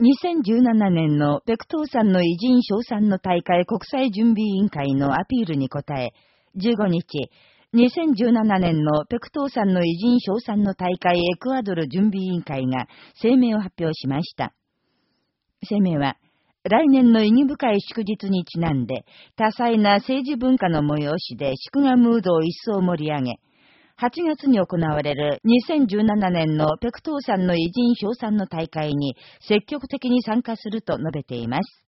2017年のペクトーさんの偉人賞賛の大会国際準備委員会のアピールに応え、15日、2017年のペクトーさんの偉人賞賛の大会エクアドル準備委員会が声明を発表しました。声明は、来年の意義深い祝日にちなんで、多彩な政治文化の催しで祝賀ムードを一層盛り上げ、8月に行われる2017年のペクトーさんの偉人賞賛の大会に積極的に参加すると述べています。